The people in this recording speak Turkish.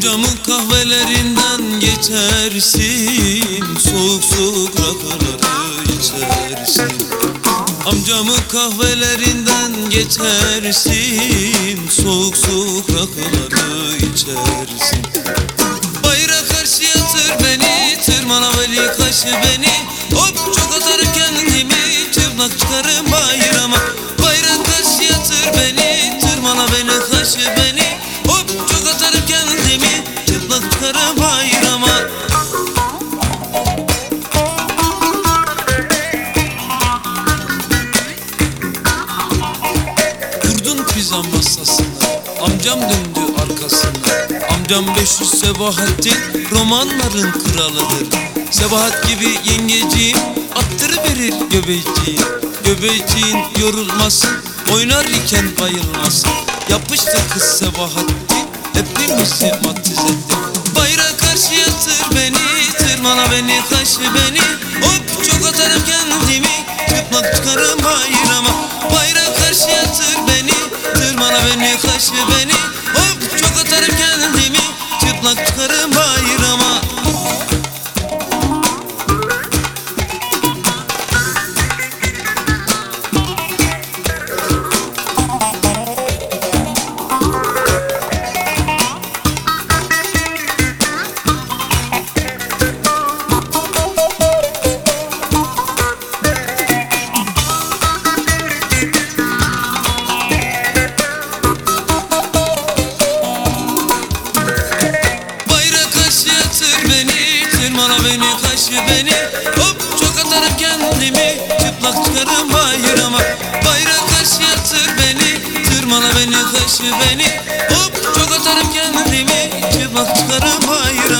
Amcamın kahvelerinden geçersin. Soğuk soğuk rakıları içersin. Amcamın kahvelerinden geçersin. Soğuk soğuk rakıları içersin. Bayra karşı yatır beni Tırmana veli kaşı beni. Hop çok atarım kendimi Çıplak çıkarım bayrama. Bayra karşı yatır beni Tırmana beni kaşı beni Pizza masasına Amcam döndü arkasına Amcam 500 Sebahattin Romanların kralıdır. Sebahat gibi yengeciğim Attırıverir göbeciğim Göbeciğin yorulmasın Oynar iken bayılmasın Yapıştı kız Sebahattin Hepimizi matiz etti. Bayrağa karşı yatır beni Tırmana beni kaşı beni. Hop çok atarım kendimi Çıplak çıkarım bayrama beni taşı beni. Hop çok atarım kendimi. Cevap çıkarım hayır